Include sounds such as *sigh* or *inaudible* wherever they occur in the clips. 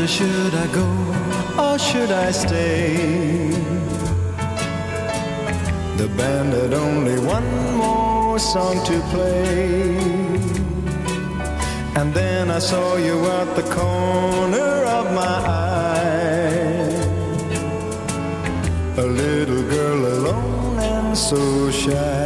wonder should I go or should I stay? The band had only one more song to play. And then I saw you at the corner of my eye. A little girl alone and so shy.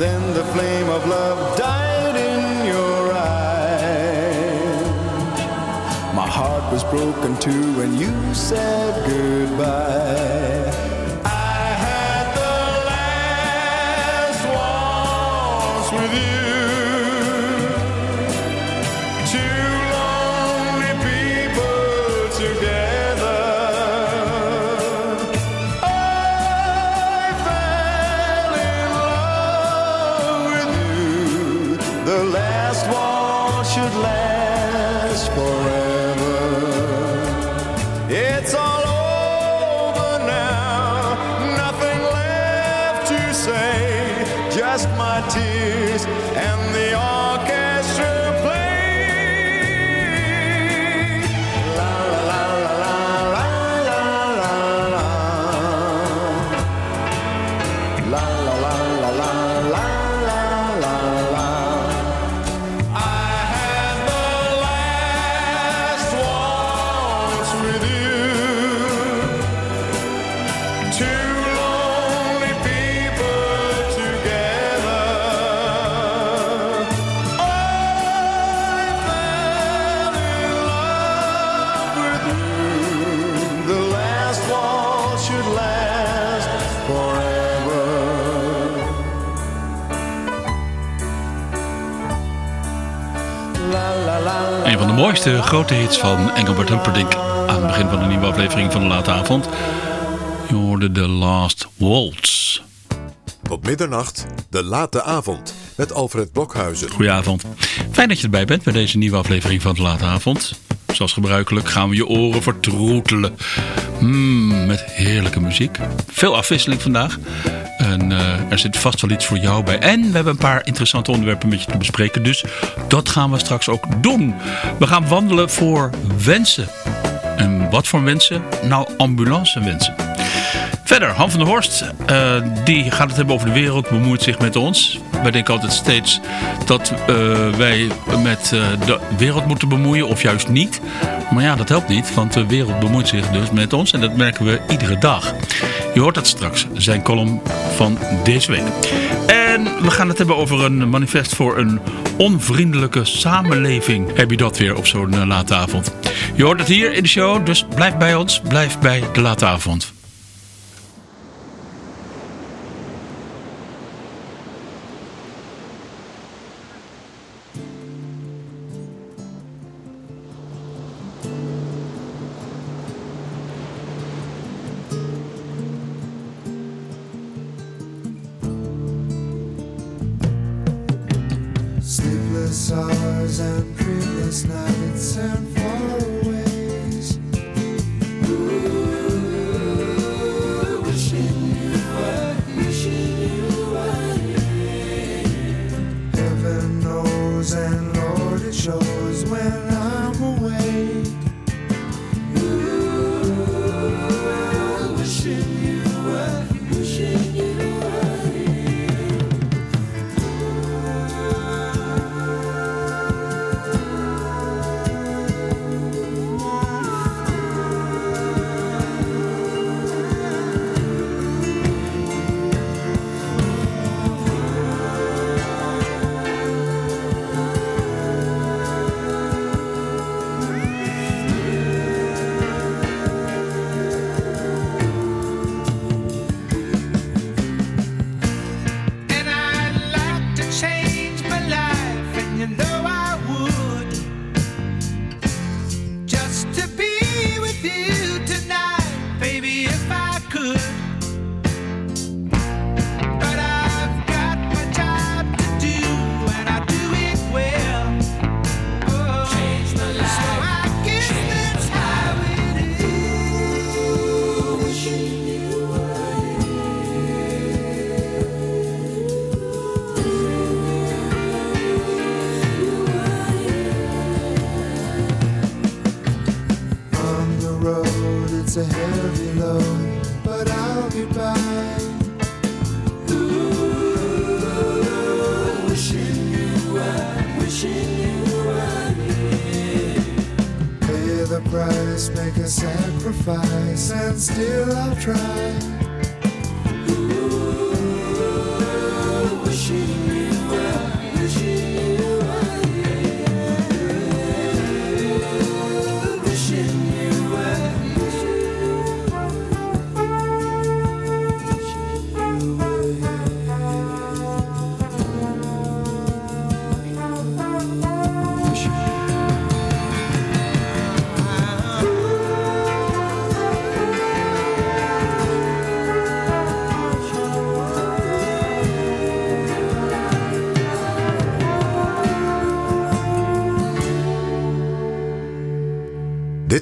then the flame of love died in your eyes. My heart was broken too when you said goodbye. last forever. It's all over now, nothing left to say, just my tears and mooiste grote hits van Engelbert Humperdinck aan het begin van een nieuwe aflevering van de Late Avond. Je hoorde The Last Waltz. Tot middernacht, de Late Avond met Alfred Blokhuizen. Goedenavond. Fijn dat je erbij bent bij deze nieuwe aflevering van de Late Avond. Zoals gebruikelijk gaan we je oren vertroetelen. Mm, met heerlijke muziek. Veel afwisseling vandaag. En uh, er zit vast wel iets voor jou bij. En we hebben een paar interessante onderwerpen met je te bespreken. Dus dat gaan we straks ook doen. We gaan wandelen voor wensen. En wat voor wensen? Nou, ambulance wensen. Verder, Han van der Horst, uh, die gaat het hebben over de wereld, bemoeit zich met ons. Wij denken altijd steeds dat uh, wij met uh, de wereld moeten bemoeien, of juist niet. Maar ja, dat helpt niet, want de wereld bemoeit zich dus met ons en dat merken we iedere dag. Je hoort dat straks, zijn column van deze week. En we gaan het hebben over een manifest voor een onvriendelijke samenleving. Heb je dat weer op zo'n late avond? Je hoort het hier in de show, dus blijf bij ons, blijf bij de late avond.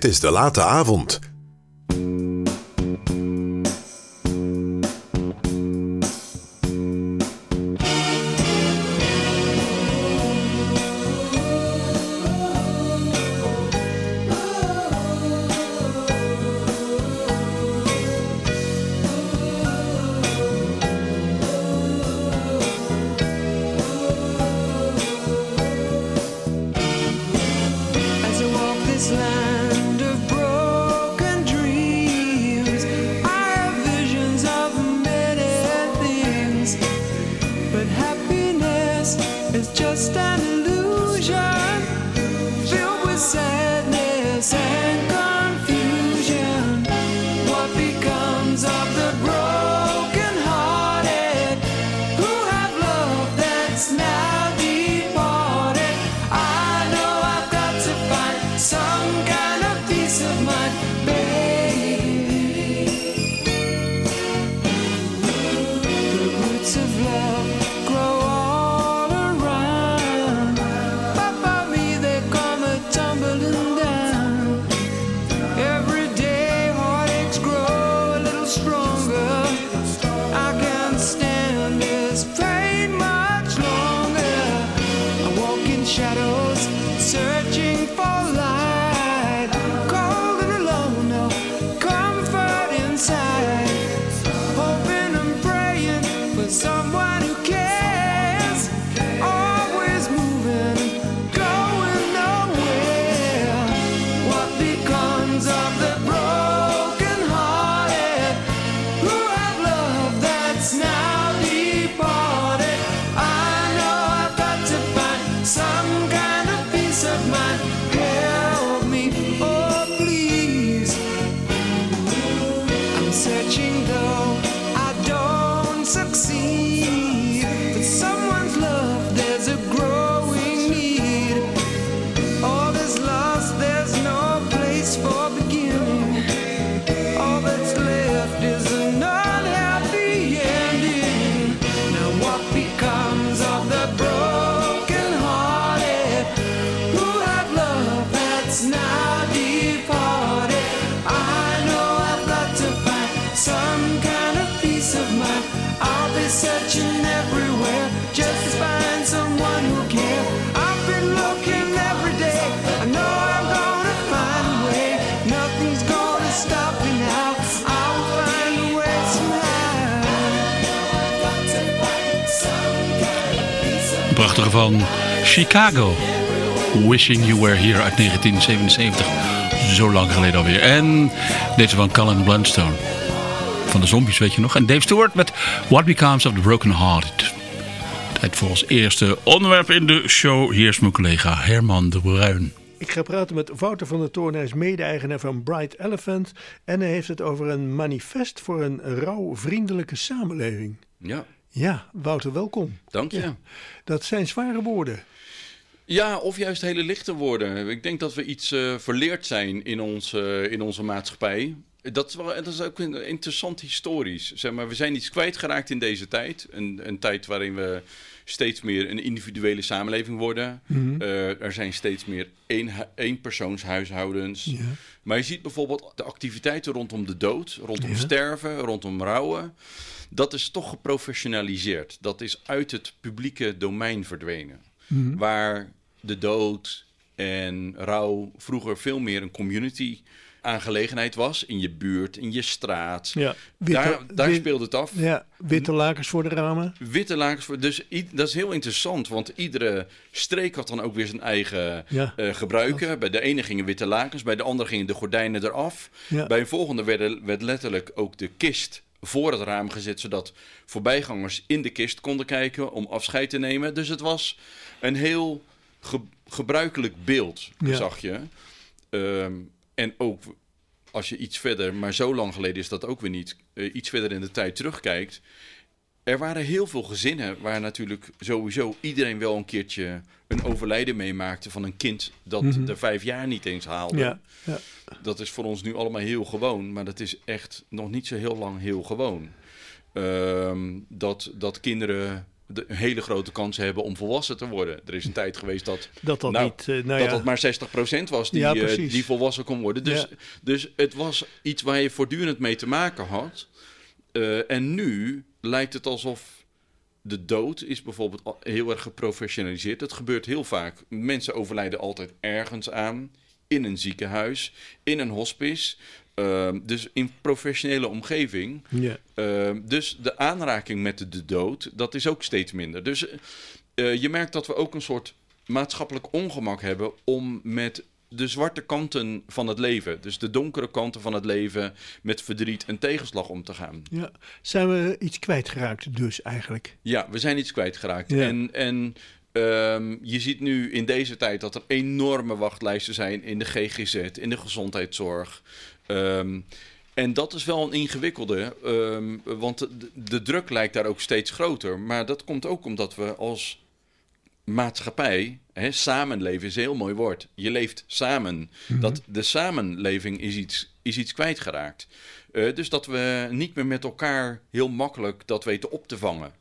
Is de late avond. Van Chicago. Wishing You Were Here uit 1977. Zo lang geleden alweer. En deze van Colin Blunstone. Van de zombies weet je nog. En Dave Stewart met What Becomes of the Broken Hearted. Tijd voor ons eerste onderwerp in de show. Hier is mijn collega Herman de Bruin. Ik ga praten met Wouter van der Toorn. Hij is mede-eigenaar van Bright Elephant. En hij heeft het over een manifest voor een rouwvriendelijke samenleving. Ja, Ja, Wouter, welkom. dank je. Ja. Dat zijn zware woorden. Ja, of juist hele lichte woorden. Ik denk dat we iets eh, verleerd zijn in, ons, eh, in onze maatschappij. Dat is, wel, dat is ook interessant historisch. Zeg maar, we zijn iets kwijtgeraakt in deze tijd. Een, een tijd waarin we steeds meer een individuele samenleving worden. Eh, er zijn steeds meer één, eenpersoonshuishoudens. Ja. Maar je ziet bijvoorbeeld de activiteiten rondom de dood, rondom sterven, rondom rouwen. Dat is toch geprofessionaliseerd. Dat is uit het publieke domein verdwenen. Waar de dood en rouw vroeger veel meer een community aangelegenheid was. In je buurt, in je straat. Ja. Witte, daar daar wit- speelde het af. Ja, witte lakens voor de ramen. Witte lakens. voor- Dus dat is heel interessant, want iedere streek had dan ook weer zijn eigen Ja. eh, gebruiken. Bij de ene gingen witte lakens, bij de andere gingen de gordijnen eraf. Bij een volgende werd, werd letterlijk ook de kist voor het raam gezet, zodat voorbijgangers in de kist konden kijken om afscheid te nemen. Dus het was een heel ge- gebruikelijk beeld, Ja. zag je. Ehm, en ook als je iets verder, maar zo lang geleden is dat ook weer niet, eh, iets verder in de tijd terugkijkt. Er waren heel veel gezinnen waar natuurlijk sowieso iedereen wel een keertje een overlijden meemaakte van een kind dat de vijf jaar niet eens haalde. Mhm. Ja, ja. Dat is voor ons nu allemaal heel gewoon, maar dat is echt nog niet zo heel lang heel gewoon. Ehm, dat, dat kinderen de, een hele grote kans hebben om volwassen te worden. Er is een tijd geweest dat Dat dat nou, niet... eh, nou dat ja. dat maar 60% was die, Ja, eh, die volwassen kon worden. Dus, Ja. dus het was iets waar je voortdurend mee te maken had. Eh, en nu lijkt het alsof de dood is bijvoorbeeld heel erg geprofessionaliseerd. Het gebeurt heel vaak. Mensen overlijden altijd ergens aan. In een ziekenhuis, in een hospice. Ehm, dus in professionele omgeving. Ja. Ehm, dus de aanraking met de, de dood, dat is ook steeds minder. Dus eh, je merkt dat we ook een soort maatschappelijk ongemak hebben om met de zwarte kanten van het leven, dus de donkere kanten van het leven, met verdriet en tegenslag om te gaan. ja. Zijn we iets kwijtgeraakt dus eigenlijk? Ja, we zijn iets kwijtgeraakt. Ja. En, en ehm, je ziet nu in deze tijd dat er enorme wachtlijsten zijn in de GGZ, in de gezondheidszorg. Ehm, en dat is wel een ingewikkelde, ehm, want de, de druk lijkt daar ook steeds groter. Maar dat komt ook omdat we als maatschappij, hè, samenleven is een heel mooi woord. Je leeft samen. Dat de samenleving is iets, is iets kwijtgeraakt. Eh, dus dat we niet meer met elkaar heel makkelijk dat weten op te vangen.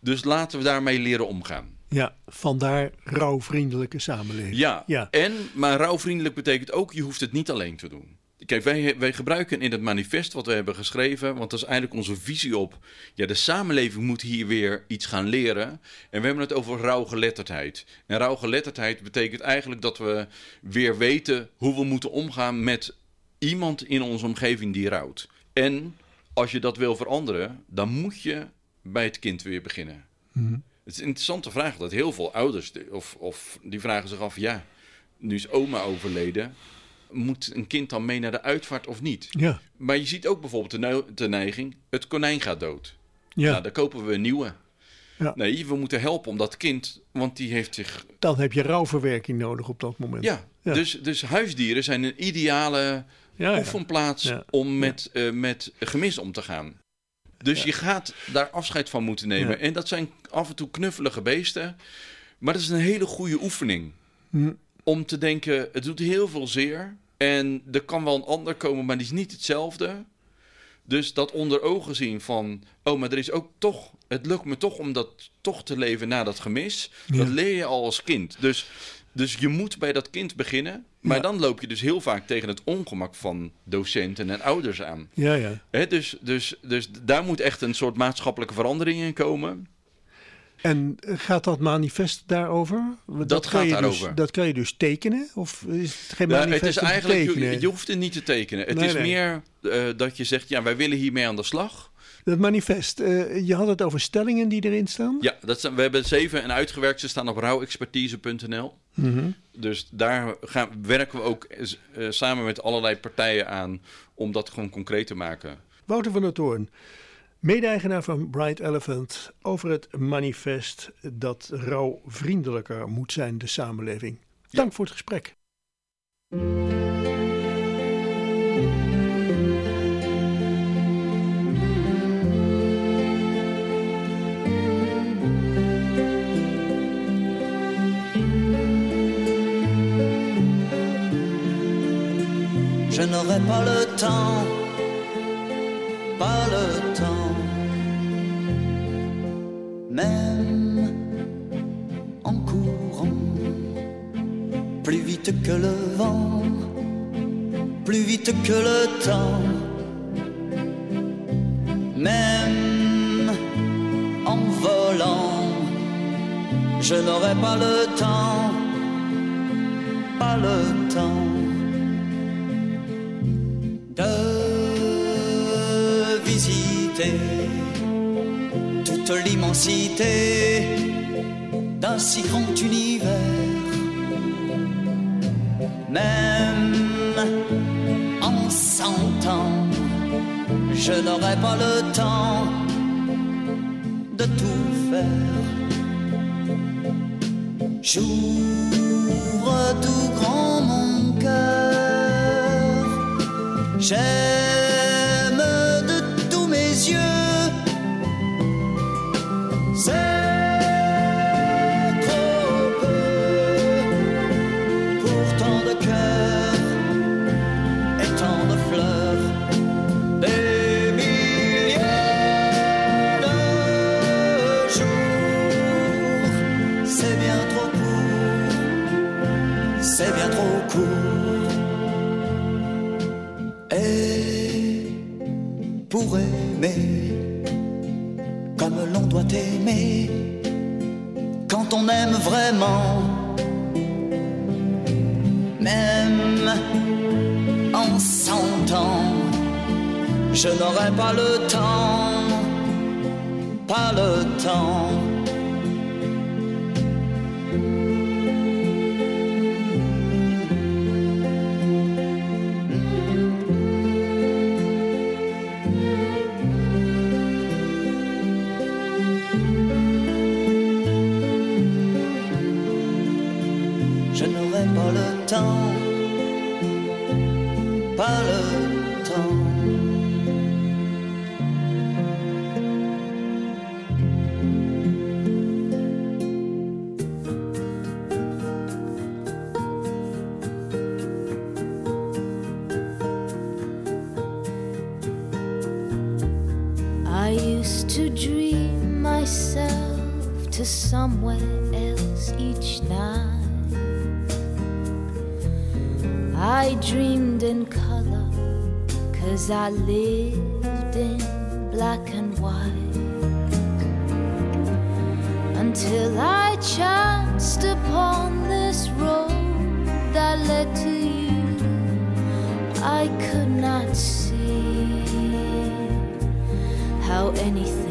Dus laten we daarmee leren omgaan. Ja, vandaar rouwvriendelijke samenleving. Ja, Ja. en maar rouwvriendelijk betekent ook, je hoeft het niet alleen te doen. Kijk, wij, wij gebruiken in het manifest wat we hebben geschreven, want dat is eigenlijk onze visie op. Ja, de samenleving moet hier weer iets gaan leren. En we hebben het over rouwgeletterdheid. En rouwgeletterdheid betekent eigenlijk dat we weer weten hoe we moeten omgaan met iemand in onze omgeving die rouwt. En als je dat wil veranderen, dan moet je bij het kind weer beginnen. Het is een interessante vraag dat heel veel ouders of, of die vragen zich af: ja, nu is oma overleden, moet een kind dan mee naar de uitvaart of niet? Ja, Maar je ziet ook bijvoorbeeld de, de neiging: het konijn gaat dood. ja. Nou, dan kopen we een nieuwe. Ja. Nee, we moeten helpen om dat kind, want die heeft zich. dan heb je rouwverwerking nodig op dat moment. Ja, Ja. Dus, dus huisdieren zijn een ideale ja, oefenplaats om met, eh, met gemis om te gaan. Dus je gaat daar afscheid van moeten nemen. En dat zijn af en toe knuffelige beesten. Maar dat is een hele goede oefening. Hm. Om te denken, het doet heel veel zeer. En er kan wel een ander komen, maar die is niet hetzelfde. Dus dat onder ogen zien van, oh, maar er is ook toch, het lukt me toch om dat toch te leven na dat gemis. Dat leer je al als kind. Dus, dus je moet bij dat kind beginnen. Maar Ja. dan loop je dus heel vaak tegen het ongemak van docenten en ouders aan. Ja, ja. Hè, dus, dus, dus daar moet echt een soort maatschappelijke verandering in komen. En gaat dat manifest daarover? Dat, gaat je daarover. Dus, dat kan je dus tekenen? Of is het geen Ja, manifest het is eigenlijk, je, je hoeft het niet te tekenen. Het Nee, is nee. meer eh, dat je zegt, ja, wij willen hiermee aan de slag. Dat manifest, eh, je had het over stellingen die erin staan? Ja, dat zijn, we hebben zeven en uitgewerkt. Ze staan op rouwexpertise.nl. Mhm. Dus daar gaan, werken we ook eh, samen met allerlei partijen aan om dat gewoon concreet te maken. Wouter van der Toorn, mede-eigenaar van Bright Elephant, over het manifest dat rouwvriendelijker moet zijn, de samenleving. Dank voor het gesprek. Je n'aurai pas le temps, pas le même en courant, plus vite que le vent, plus vite que le temps, même en volant, je n'aurai pas le temps, pas le temps de d'un si grand univers. Même en cent ans, je n'aurai pas le temps de tout faire. J'ouvre tout grand mon cœur. J'ai chanced upon this road that led to you, I could not see how anything.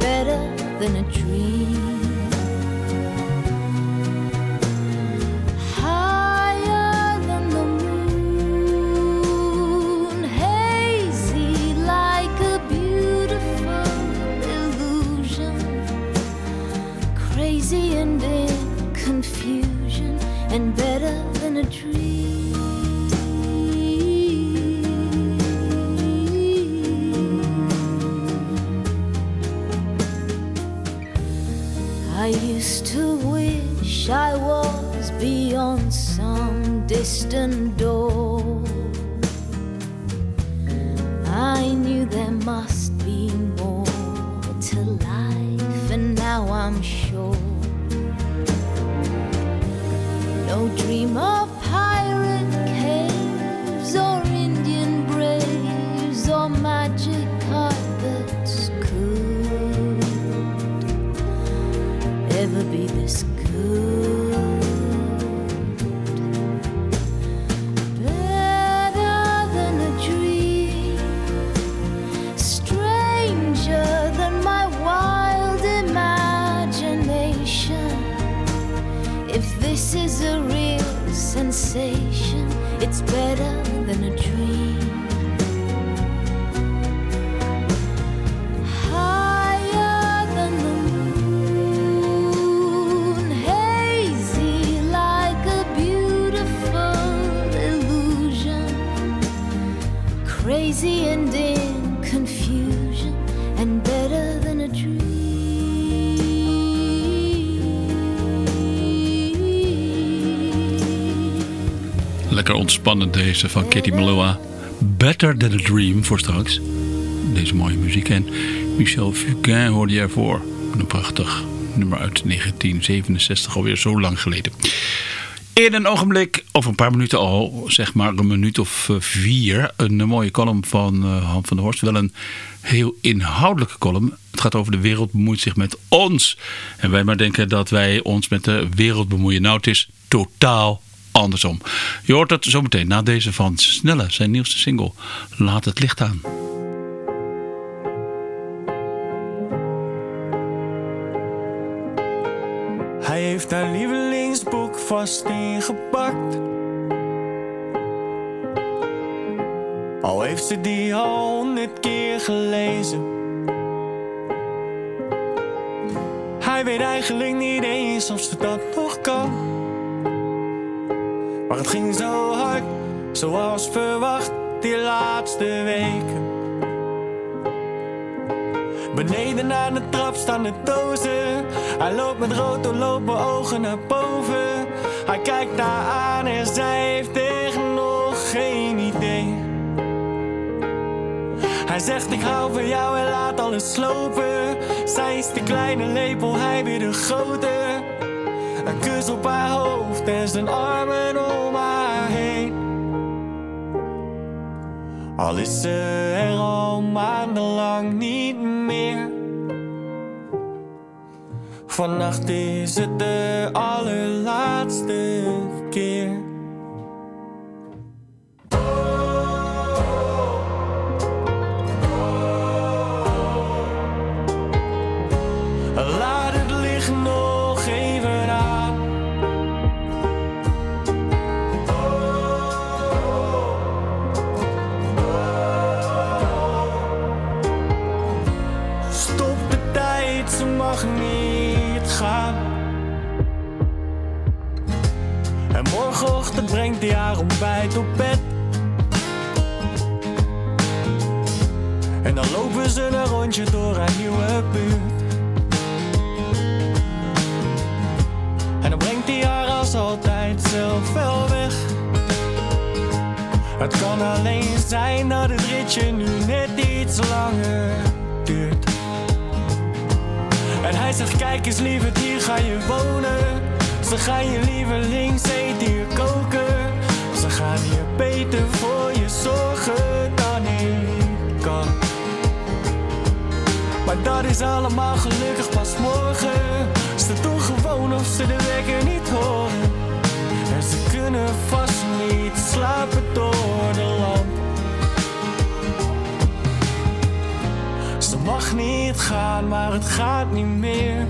better than a dream. Higher than the moon, hazy like a beautiful illusion. Crazy and in confusion, and better than a dream. This is a real sensation, it's better than a dream. spannend deze van Kitty Malua, Better Than a Dream voor straks. Deze mooie muziek. En Michel Fugain hoorde je ervoor. Een prachtig nummer uit 1967, alweer zo lang geleden. In een ogenblik, of een paar minuten al, zeg maar een minuut of eh, vier... een mooie column van eh, Han van der Horst. Wel een heel inhoudelijke column. Het gaat over de wereld bemoeit zich met ons. En wij maar denken dat wij ons met de wereld bemoeien. Nou, het is totaal andersom. Je hoort het zometeen na deze van Snelle, zijn nieuwste single. Laat het licht aan. Hij heeft haar lievelingsboek vast ingepakt. Al heeft ze die al honderd keer gelezen. Hij weet eigenlijk niet eens of ze dat nog kan. Maar het ging zo hard, zoals verwacht, die laatste weken. Beneden aan de trap staan de dozen. Hij loopt met rood doorlopen ogen naar boven. Hij kijkt haar aan en zij heeft echt nog geen idee. Hij zegt ik hou van jou en laat alles slopen. Zij is de kleine lepel, hij weer de grote. Een kus op haar hoofd en zijn armen Al is ze er al maandenlang niet meer. Vannacht is het de allerlaatste brengt hij haar ontbijt op bed. En dan lopen ze een rondje door haar nieuwe buurt. En dan brengt hij haar als altijd zelf wel weg. Het kan alleen zijn dat het ritje nu net iets langer duurt. En hij zegt, kijk eens lieverd, hier ga je wonen. Ze gaan je lievelings eten hier koken. Ze gaan hier beter voor je zorgen dan ik kan. Maar dat is allemaal gelukkig pas morgen. Ze doen gewoon of ze de wekker niet horen. En ze kunnen vast niet slapen door de lamp. Ze mag niet gaan, maar het gaat niet meer.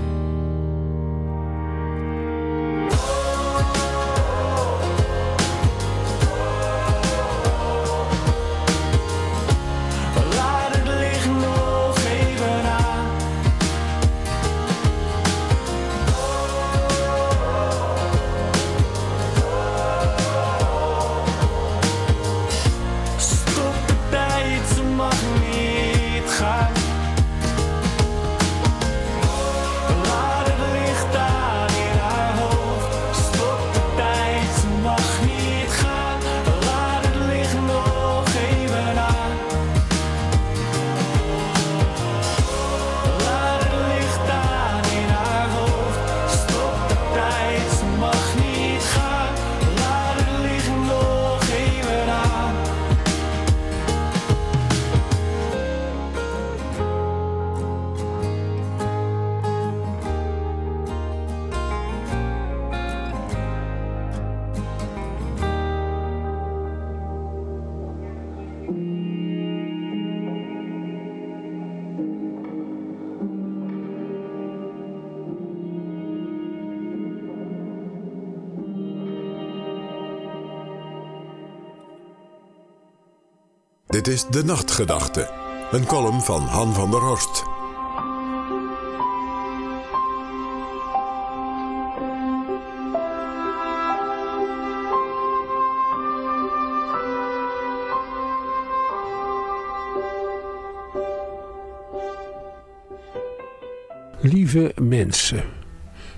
Dit is De Nachtgedachte, een column van Han van der Horst. Lieve mensen,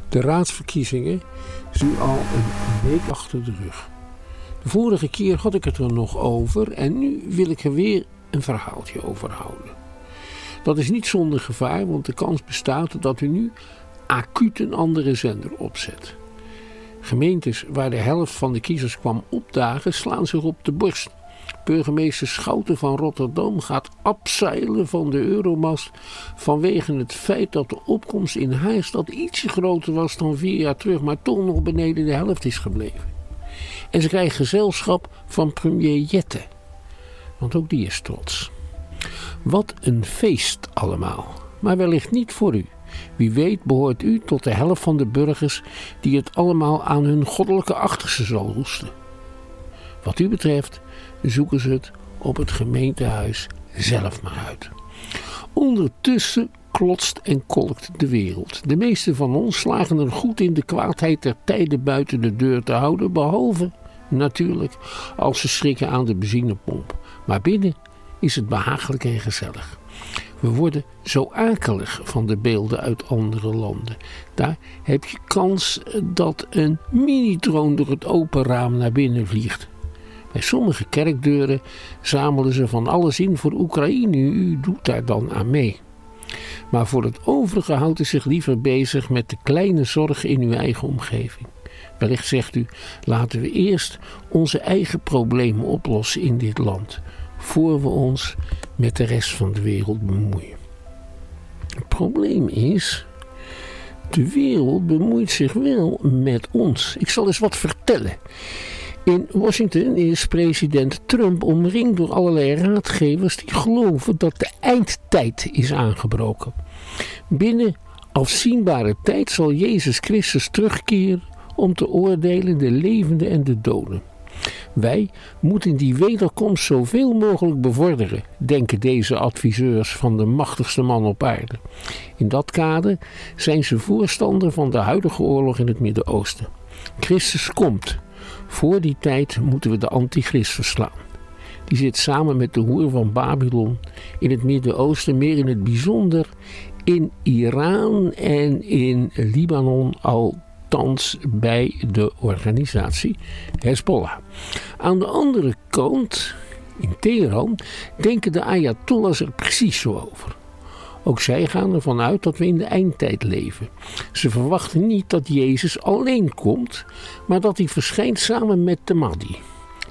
de raadsverkiezingen zijn al een week achter de rug. Vorige keer had ik het er nog over en nu wil ik er weer een verhaaltje over houden. Dat is niet zonder gevaar, want de kans bestaat dat u nu acuut een andere zender opzet. Gemeentes waar de helft van de kiezers kwam opdagen, slaan zich op de borst. Burgemeester Schouten van Rotterdam gaat abseilen van de Euromast vanwege het feit dat de opkomst in haar stad ietsje groter was dan vier jaar terug, maar toch nog beneden de helft is gebleven. En ze krijgt gezelschap van premier Jette, want ook die is trots. Wat een feest allemaal, maar wellicht niet voor u. Wie weet behoort u tot de helft van de burgers die het allemaal aan hun goddelijke achterste zal roesten. Wat u betreft zoeken ze het op het gemeentehuis zelf maar uit. Ondertussen klotst en kolkt de wereld. De meeste van ons slagen er goed in de kwaadheid der tijden buiten de deur te houden, behalve natuurlijk als ze schrikken aan de benzinepomp. Maar binnen is het behagelijk en gezellig. We worden zo akelig van de beelden uit andere landen. Daar heb je kans dat een mini-troon door het open raam naar binnen vliegt. Bij sommige kerkdeuren zamelen ze van alles in voor Oekraïne. U doet daar dan aan mee. Maar voor het overige houdt u zich liever bezig met de kleine zorgen in uw eigen omgeving. Wellicht zegt u: laten we eerst onze eigen problemen oplossen in dit land, voor we ons met de rest van de wereld bemoeien. Het probleem is. De wereld bemoeit zich wel met ons. Ik zal eens wat vertellen. In Washington is president Trump omringd door allerlei raadgevers die geloven dat de eindtijd is aangebroken. Binnen afzienbare tijd zal Jezus Christus terugkeren om te oordelen de levenden en de doden. Wij moeten die wederkomst zoveel mogelijk bevorderen, denken deze adviseurs van de machtigste man op aarde. In dat kader zijn ze voorstander van de huidige oorlog in het Midden-Oosten. Christus komt. Voor die tijd moeten we de antichrist verslaan. Die zit samen met de hoer van Babylon in het Midden-Oosten, meer in het bijzonder in Iran en in Libanon bij de organisatie Hezbollah. Aan de andere kant, in Teheran, denken de Ayatollahs er precies zo over. Ook zij gaan ervan uit dat we in de eindtijd leven. Ze verwachten niet dat Jezus alleen komt, maar dat hij verschijnt samen met de Mahdi.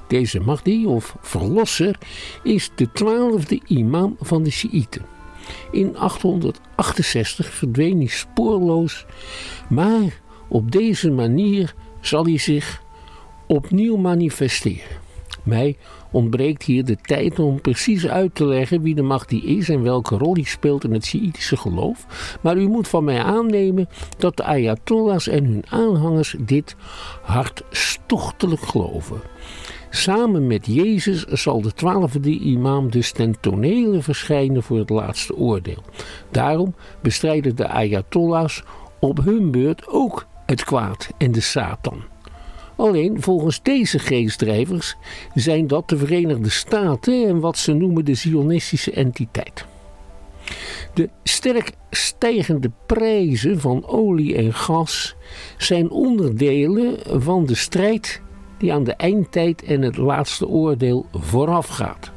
Deze Mahdi, of verlosser, is de twaalfde imam van de Shiiten. In 868 verdween hij spoorloos, maar op deze manier zal hij zich opnieuw manifesteren. Mij ontbreekt hier de tijd om precies uit te leggen wie de Mahdi is en welke rol hij speelt in het Sjiitische geloof. Maar u moet van mij aannemen dat de Ayatollahs en hun aanhangers dit hartstochtelijk geloven. Samen met Jezus zal de twaalfde imam dus ten tonele verschijnen voor het laatste oordeel. Daarom bestrijden de Ayatollahs op hun beurt ook het kwaad en de Satan. Alleen volgens deze geestdrijvers zijn dat de Verenigde Staten en wat ze noemen de Zionistische entiteit. De sterk stijgende prijzen van olie en gas zijn onderdelen van de strijd die aan de eindtijd en het laatste oordeel voorafgaat.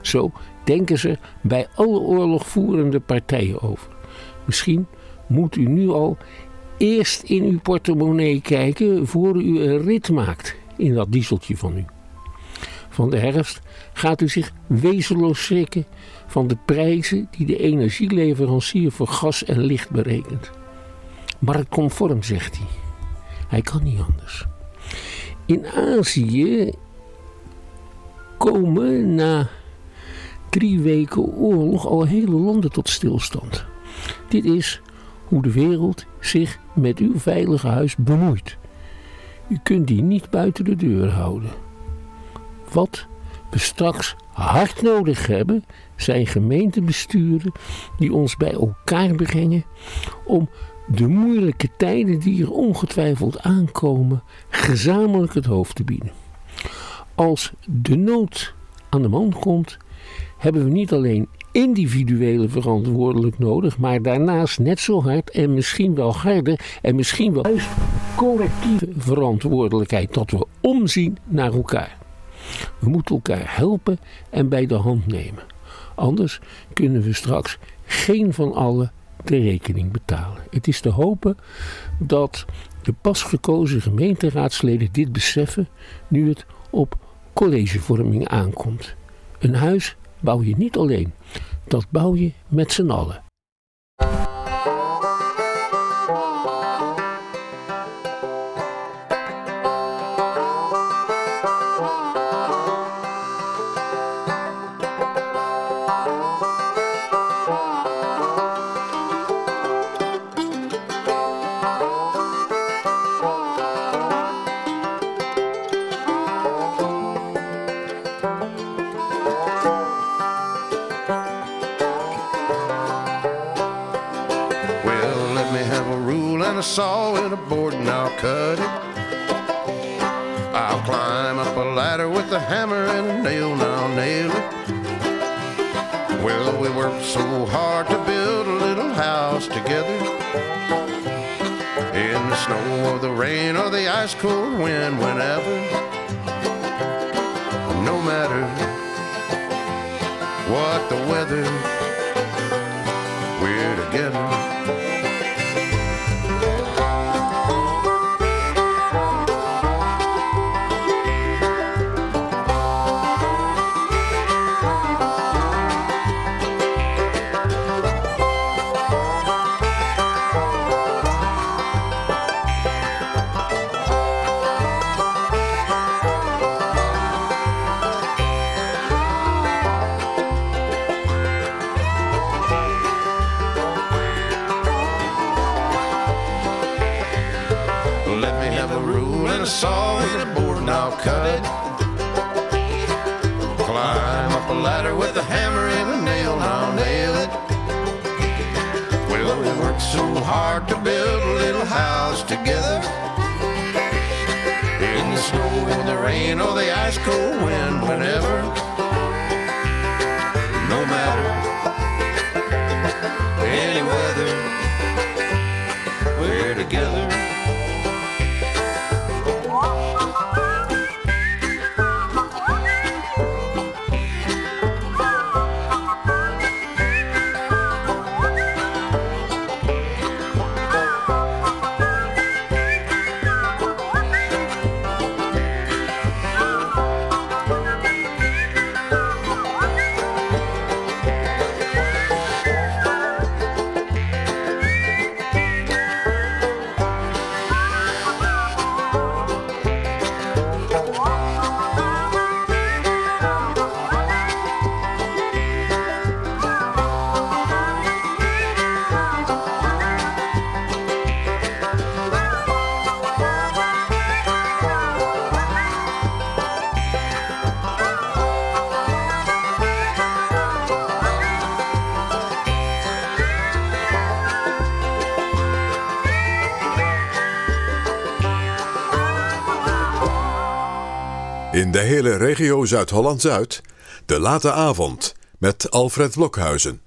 Zo denken ze bij alle oorlogvoerende partijen over. Misschien moet u nu al eerst in uw portemonnee kijken voor u een rit maakt in dat dieseltje van u. Van de herfst gaat u zich wezenloos schrikken van de prijzen die de energieleverancier voor gas en licht berekent. Marktconform, zegt hij. Hij kan niet anders. In Azië komen na drie weken oorlog al hele landen tot stilstand. Dit is hoe de wereld zich met uw veilige huis bemoeit. U kunt die niet buiten de deur houden. Wat we straks hard nodig hebben, zijn gemeentebesturen die ons bij elkaar brengen om de moeilijke tijden die er ongetwijfeld aankomen, gezamenlijk het hoofd te bieden. Als de nood aan de man komt, hebben we niet alleen individuele verantwoordelijk nodig, maar daarnaast net zo hard en misschien wel harder en misschien wel juist collectieve verantwoordelijkheid dat we omzien naar elkaar. We moeten elkaar helpen en bij de hand nemen. Anders kunnen we straks geen van allen de rekening betalen. Het is te hopen dat de pas gekozen gemeenteraadsleden dit beseffen nu het op collegevorming aankomt. Een huis bouw je niet alleen, dat bouw je met z'n allen. With a hammer and a nail I'll nail it. Well, we worked so hard to build a little house together. In the snow or the rain or the ice cold wind, whenever. No matter what the weather, we're together. The snow or the rain or the ice cold wind, whenever. Regio Zuid-Holland-Zuid, de late avond met Alfred Blokhuizen.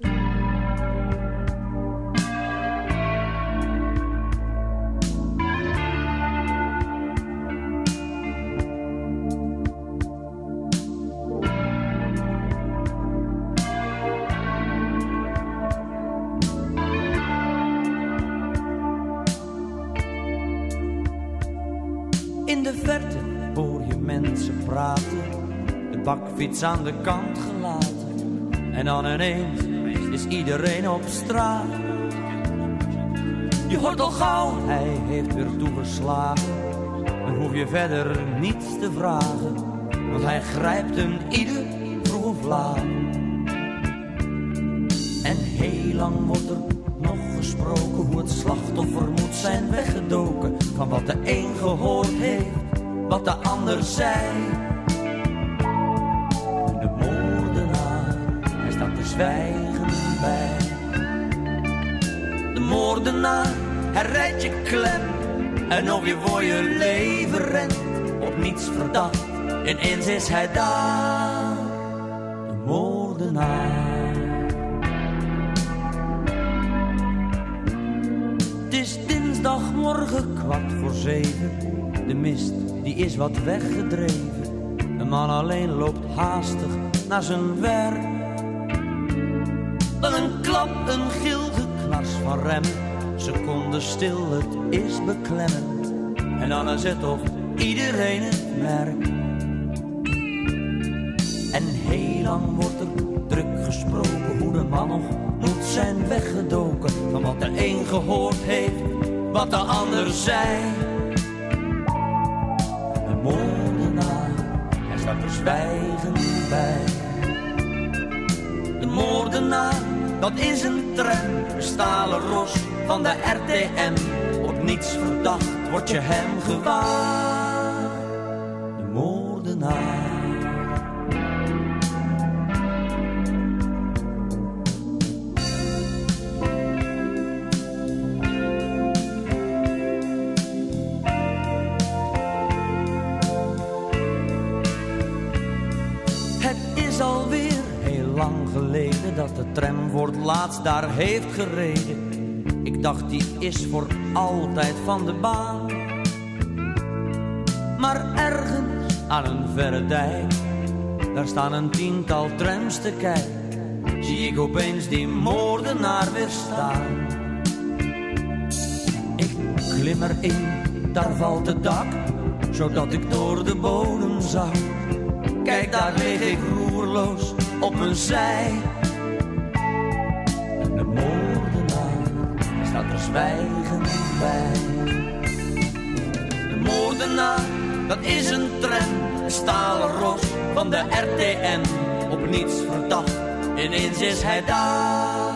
Aan de kant gelaten. En dan ineens is iedereen op straat. Je hoort al gauw, hij heeft weer toegeslagen. Dan hoef je verder niets te vragen, want hij grijpt een ieder vroeg of laat. En heel lang wordt er nog gesproken hoe het slachtoffer moet zijn weggedoken. Van wat de een gehoord heeft, wat de ander zei. Zwijgen bij. De moordenaar, hij rijdt je klem. En of je voor je leven rent, op niets verdacht. Ineens is hij daar, de moordenaar. Het is dinsdagmorgen kwart voor zeven. De mist die is wat weggedreven. Een man alleen loopt haastig naar zijn werk. Een klap, een gil geknars van remmen. Seconden stil, het is beklemmend. En dan is het of iedereen het merkt. En heel lang wordt er druk gesproken hoe de man nog moet zijn weggedoken. Van wat de een gehoord heeft, wat de ander zei. De moordenaar, hij staat er zwijgend bij. De moordenaar, dat is een tram, een stalen ros van de RTM. Op niets verdacht word je hem gewaar. De moordenaar. Het laatst daar heeft gereden. Ik dacht die is voor altijd van de baan. Maar ergens aan een verre dijk, daar staan een tiental trams te kijken. Zie ik opeens die moordenaar weer staan. Ik klim erin, daar valt het dak, zodat ik door de bodem zag. Kijk, daar lig ik roerloos op een zij. Zwijgend bij. De moordenaar, dat is een tram, een stalen ros van de RTM. Op niets verdacht, ineens is hij daar.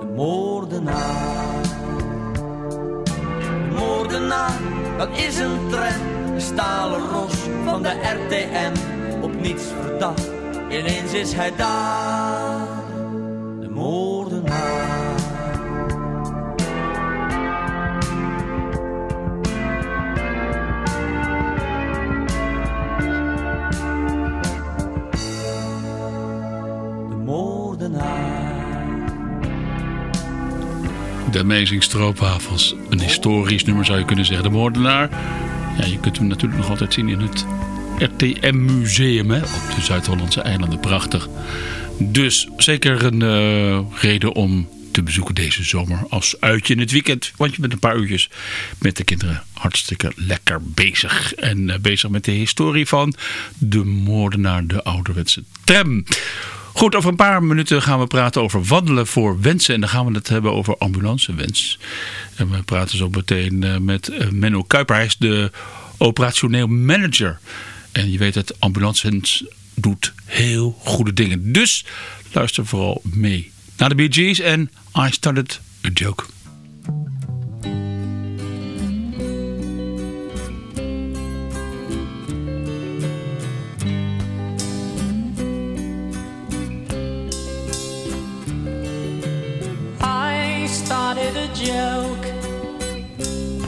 De moordenaar. De moordenaar, dat is een tram, een stalen ros van de RTM. Op niets verdacht, ineens is hij daar. De Amazing Stroopwafels. Een historisch nummer zou je kunnen zeggen. De moordenaar. Ja, je kunt hem natuurlijk nog altijd zien in het RTM Museum hè, op de Zuid-Hollandse eilanden. Prachtig. Dus zeker een eh, reden om te bezoeken deze zomer als uitje in het weekend. Want je bent een paar uurtjes met de kinderen hartstikke lekker bezig. En eh, bezig met de historie van de moordenaar, de ouderwetse tram. Goed, over een paar minuten gaan we praten over wandelen voor wensen. En dan gaan we het hebben over ambulancewens. En we praten zo meteen eh, met eh, Menno Kuiper. Hij is de operationeel manager. En je weet het, ambulancewens doet heel goede dingen. Dus luister vooral mee naar de Gees en I Started a Joke.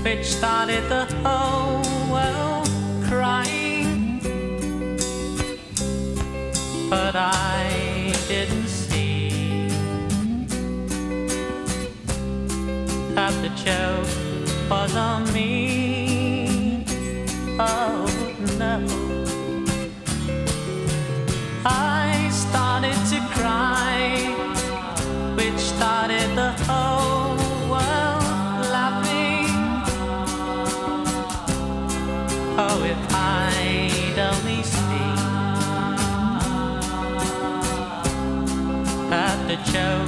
Which started the whole world crying. But I didn't see that the joke was on me. Oh no. I show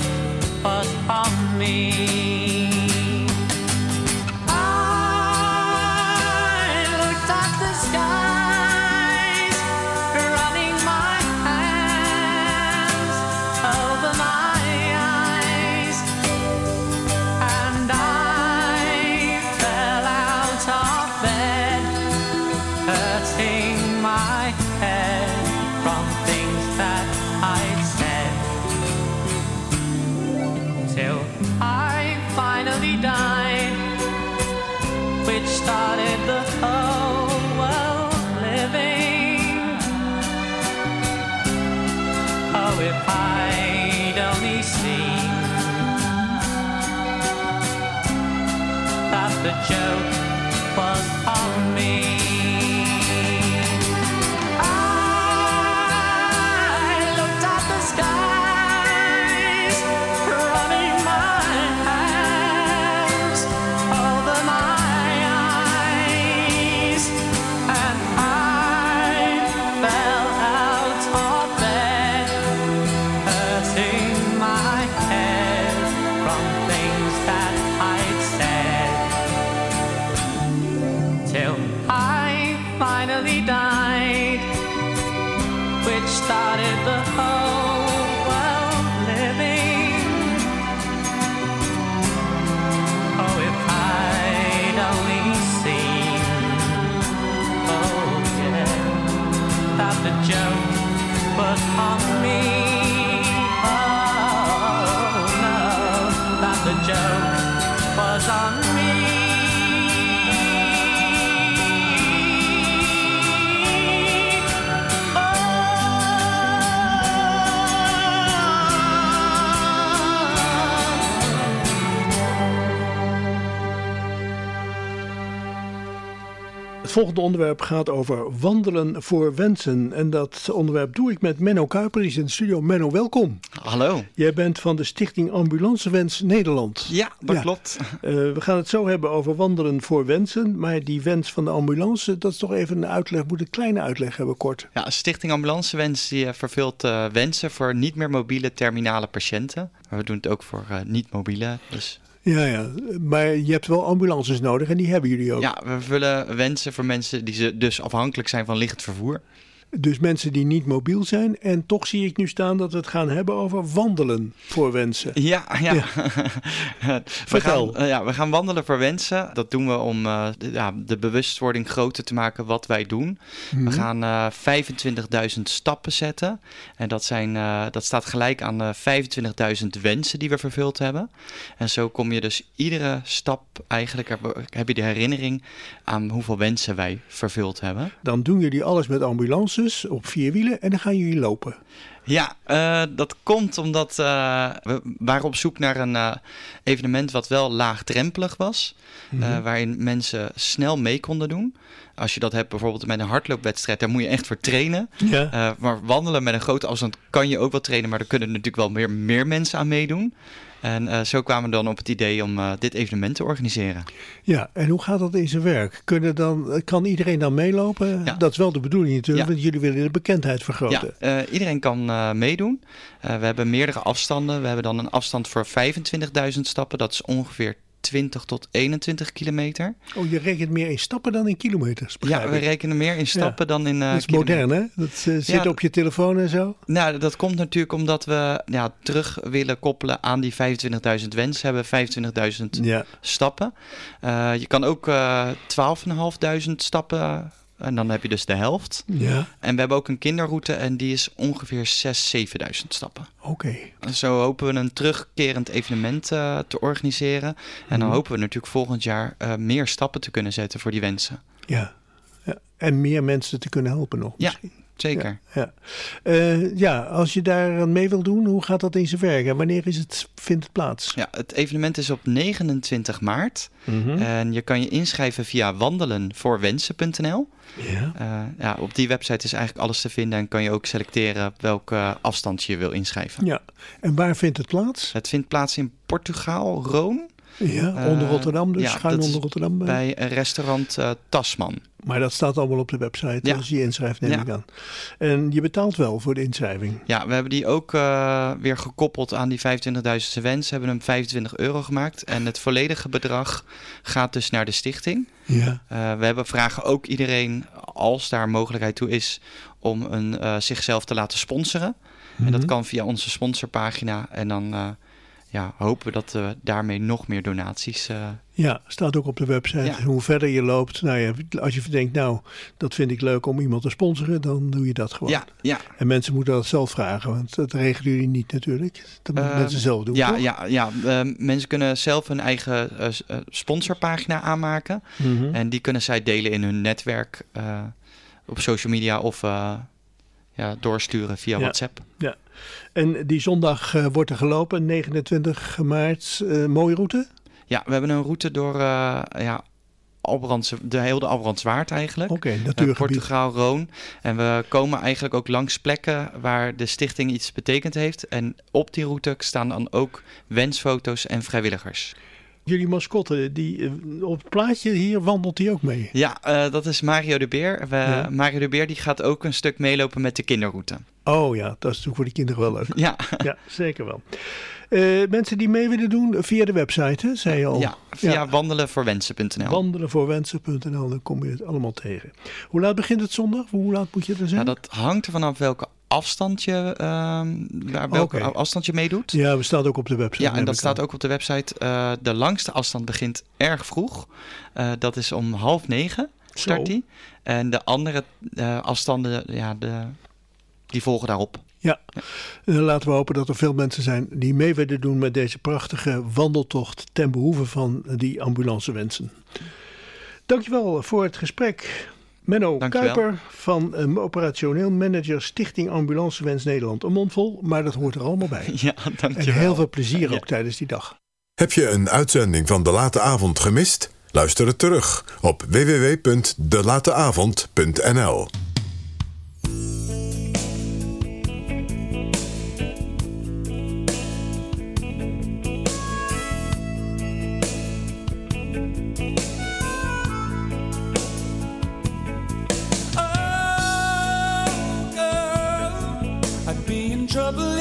Het volgende onderwerp gaat over wandelen voor wensen. En dat onderwerp doe ik met Menno Kuiper, die is in de studio. Menno, welkom. Hallo. Jij bent van de stichting Ambulancewens Nederland. Ja, dat klopt. Eh, we gaan het zo hebben over wandelen voor wensen. Maar die wens van de ambulance, dat is toch even een uitleg. Moet een kleine uitleg hebben, kort. Ja, Stichting Ambulancewens die eh, vervult eh, wensen voor niet meer mobiele terminale patiënten. Maar we doen het ook voor eh, niet-mobiele. Dus Ja, ja. Maar je hebt wel ambulances nodig en die hebben jullie ook. ja, we vervullen wensen voor mensen die ze dus afhankelijk zijn van licht vervoer. Dus mensen die niet mobiel zijn. En toch zie ik nu staan dat we het gaan hebben over wandelen voor wensen. Ja, ja. *laughs* we, Vertel. gaan, eh, ja, we gaan wandelen voor wensen. Dat doen we om eh, de, ja, de bewustwording groter te maken wat wij doen. Mhm. We gaan eh 25.000 stappen zetten. En dat, zijn, eh, dat staat gelijk aan de 25.000 wensen die we vervuld hebben. En zo kom je dus iedere stap, eigenlijk heb, je de herinnering aan hoeveel wensen wij vervuld hebben. Dan doen jullie alles met op vier wielen en dan gaan jullie lopen. Ja, eh, dat komt omdat eh, we waren op zoek naar een eh, evenement wat wel laagdrempelig was. Mhm. waarin mensen snel mee konden doen. Als je dat hebt bijvoorbeeld met een hardloopwedstrijd, daar moet je echt voor trainen. Ja. Maar wandelen met een grote afstand kan je ook wel trainen, maar daar kunnen natuurlijk wel meer, meer mensen aan meedoen. En zo kwamen we dan op het idee om dit evenement te organiseren. Ja, en hoe gaat dat in zijn werk? Kunnen dan, kan iedereen dan meelopen? Ja. Dat is wel de bedoeling natuurlijk, Ja. want jullie willen de bekendheid vergroten. Ja, iedereen kan eh, meedoen. Eh, we hebben meerdere afstanden. We hebben dan een afstand voor 25.000 stappen. Dat is ongeveer 20 tot 21 kilometer. Oh, je rekent meer in stappen dan in kilometers. Ja, we rekenen meer in stappen dan in eh Dat is kilometer. modern, hè? Dat zit Ja. op je telefoon en zo. Nou, dat komt natuurlijk omdat we ja, terug willen koppelen aan die 25.000 wens. hebben 25.000 Ja. stappen. Je kan ook eh 12.500 stappen. En dan heb je dus de helft. Ja. En we hebben ook een kinderroute en die is ongeveer 6.000, 7.000 stappen. Oké. En Zo hopen we een terugkerend evenement eh, te organiseren. En dan Mhm. hopen we natuurlijk volgend jaar eh, meer stappen te kunnen zetten voor die wensen. Ja. ja. En meer mensen te kunnen helpen nog. Ja, misschien. Zeker. Ja. Eh, ja, als je daar aan mee wil doen, hoe gaat dat in zijn werk? En wanneer is het, vindt het plaats? Ja, het evenement is op 29 maart. Mhm. En je kan je inschrijven via wandelenvoorwensen.nl. Ja. Eh, ja, op die website is eigenlijk alles te vinden en kan je ook selecteren welke afstand je wil inschrijven. Ja. En waar vindt het plaats? Het vindt plaats in Portugal, Roon. Ja, onder Eh, Rotterdam dus. ja, Schuin onder Rotterdam. eh. Bij een restaurant eh, Tasman. Maar dat staat allemaal op de website Ja. als je je inschrijft, neem Ja. ik aan. En je betaalt wel voor de inschrijving. Ja, we hebben die ook eh, weer gekoppeld aan die 25.000 wens. We hebben hem 25 euro gemaakt. En het volledige bedrag gaat dus naar de stichting. Ja. Eh, we hebben, vragen ook iedereen, als daar mogelijkheid toe is, om een, eh, zichzelf te laten sponsoren. En dat Mhm. kan via onze sponsorpagina. En dan eh, ja, hopen we dat we daarmee nog meer donaties... eh, Ja, staat ook op de website. Ja. Hoe verder je loopt, nou ja, als je denkt, nou, dat vind ik leuk om iemand te sponsoren, dan doe je dat gewoon. Ja, ja. En mensen moeten dat zelf vragen, want dat regelen jullie niet natuurlijk. Dat moeten Ehm, mensen zelf doen. Ja, toch? ja, ja eh, mensen kunnen zelf hun eigen eh, eh, sponsorpagina aanmaken. Mhm. En die kunnen zij delen in hun netwerk eh, op social media of eh, ja, doorsturen via Ja. WhatsApp. Ja. En die zondag eh, wordt er gelopen, 29 maart, eh, mooie route. Ja, we hebben een route door eh ja, Albrandse, de hele Albrandtswaard eigenlijk. Oké, Eh, natuurgebied. Portugal, Roon. En we komen eigenlijk ook langs plekken waar de stichting iets betekend heeft. En op die route staan dan ook wensfoto's en vrijwilligers. Jullie mascotte, die, eh, op het plaatje hier wandelt hij ook mee. Ja, eh, dat is Mario de Beer. We, Ja. Mario de Beer die gaat ook een stuk meelopen met de kinderroute. Oh ja, dat is natuurlijk voor die kinderen wel leuk. *laughs* Ja, Ja, zeker wel. Eh, mensen die mee willen doen, via de website, hè, zei je al. ja via wandelenvoorwensen.nl. Wandelenvoorwensen.nl, dan kom je het allemaal tegen. Hoe laat begint het zondag? Hoe laat moet je er zijn? Ja, dat hangt er vanaf welke afstandje, ehm, waar, welke okay. afstand je meedoet. Ja, we staan ook op de website. Ja, en dat staat ook op de website. Eh, de langste afstand begint erg vroeg. Eh, dat is om half negen start die. En de andere eh, afstanden, ja, de, die volgen daarop. Ja, en dan laten we hopen dat er veel mensen zijn die mee willen doen met deze prachtige wandeltocht ten behoeve van die ambulance wensen. Dankjewel voor het gesprek. Menno Kuiper van ehm, operationeel manager Stichting Ambulancewens Nederland. Een mondvol, maar dat hoort er allemaal bij. *laughs* Ja, dankjewel. En heel veel plezier ook tijdens die dag. Heb je een uitzending van De Late Avond gemist? Luister het terug op www.delateavond.nl trouble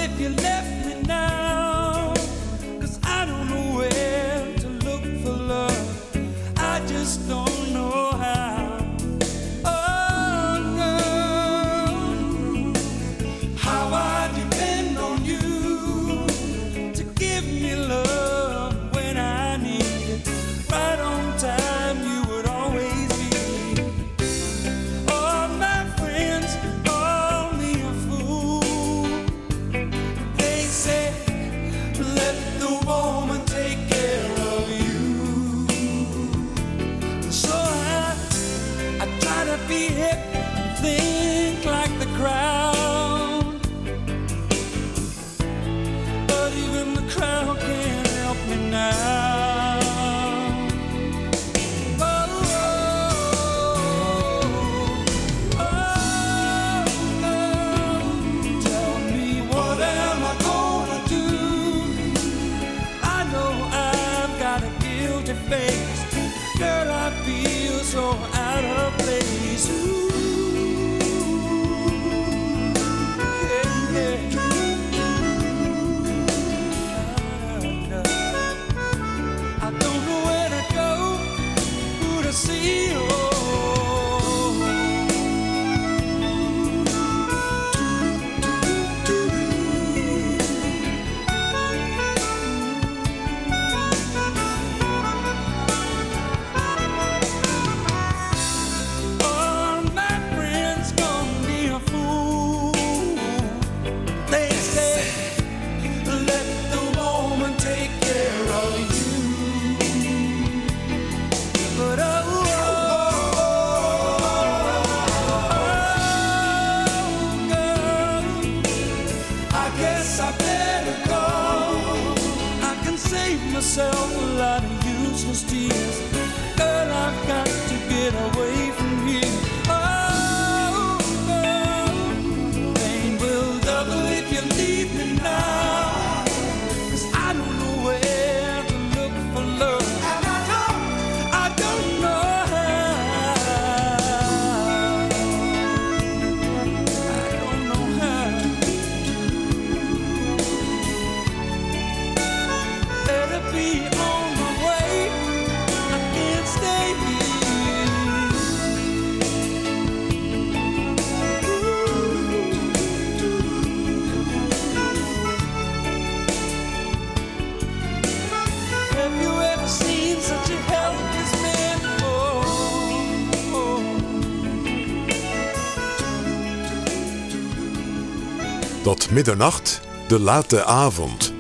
middernacht, de late avond.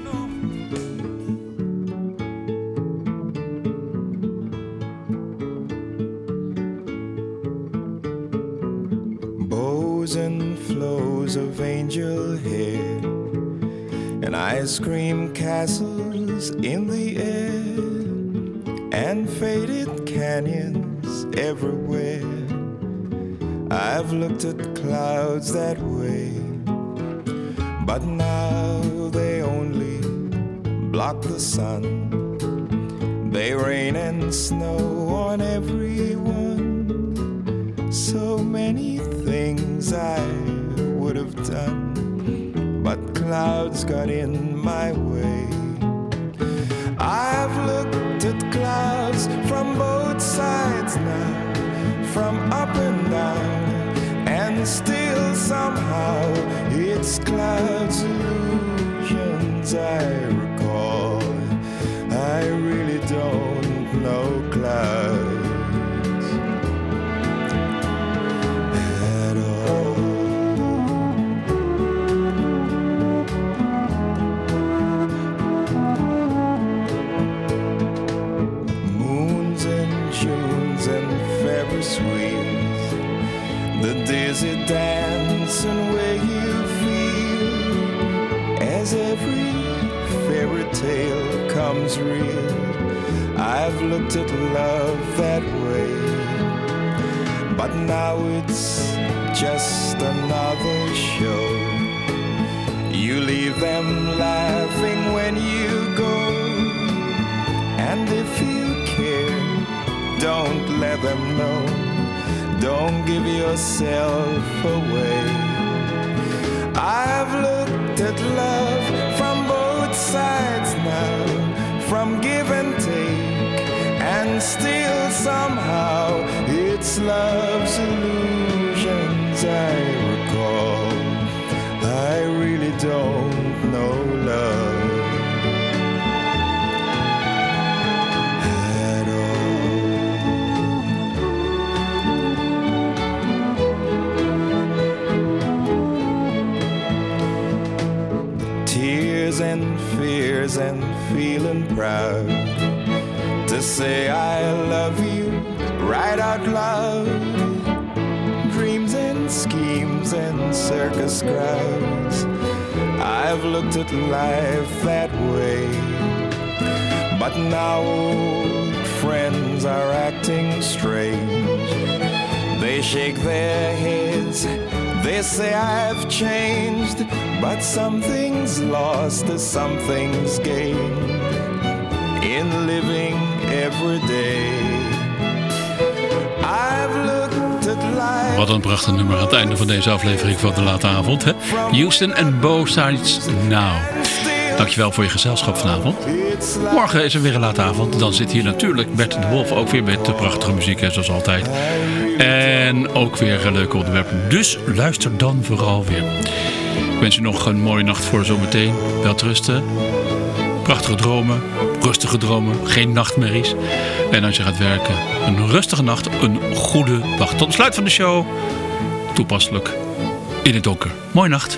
the sun. They rain and snow on everyone. So many things I would have done, but clouds got in my way. I've looked at clouds from both sides now, from up and down and still somehow it's clouds illusions I real. I've looked at love that way, but now it's just another show. You leave them laughing when you go, and if you care, don't let them know. Don't give yourself away. I've looked at love from both sides now, from give and take, and still somehow it's love's illusions I recall. I really don't know love. and fears and feeling proud to say I love you right out loud. Dreams and schemes and circus crowds. I've looked at life that way. But now old friends are acting strange. They shake their heads, they say I've changed. But something's lost, something's gained in living every day. Wat een prachtig nummer aan het einde van deze aflevering van de late avond. Hè? Houston en Both Sides Now. Dankjewel voor je gezelschap vanavond. Morgen is er weer een late avond. Dan zit hier natuurlijk Bert de Wolf ook weer met de prachtige muziek, zoals altijd. En ook weer leuke onderwerpen. Dus luister dan vooral weer. Ik wens je nog een mooie nacht voor zometeen. Welterusten. Prachtige dromen. Rustige dromen. Geen nachtmerries. En als je gaat werken, een rustige nacht. Een goede dag. Tot sluit van de show. Toepasselijk. In het donker. Mooie nacht.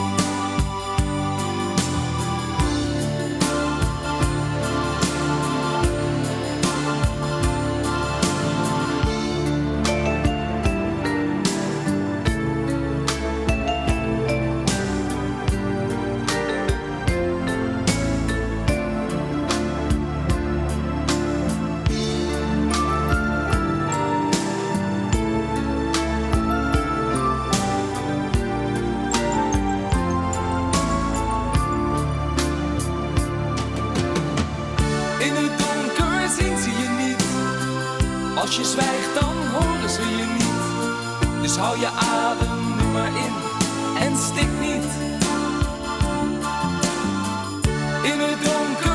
Dus hou je adem nu maar in en stik niet. In het donker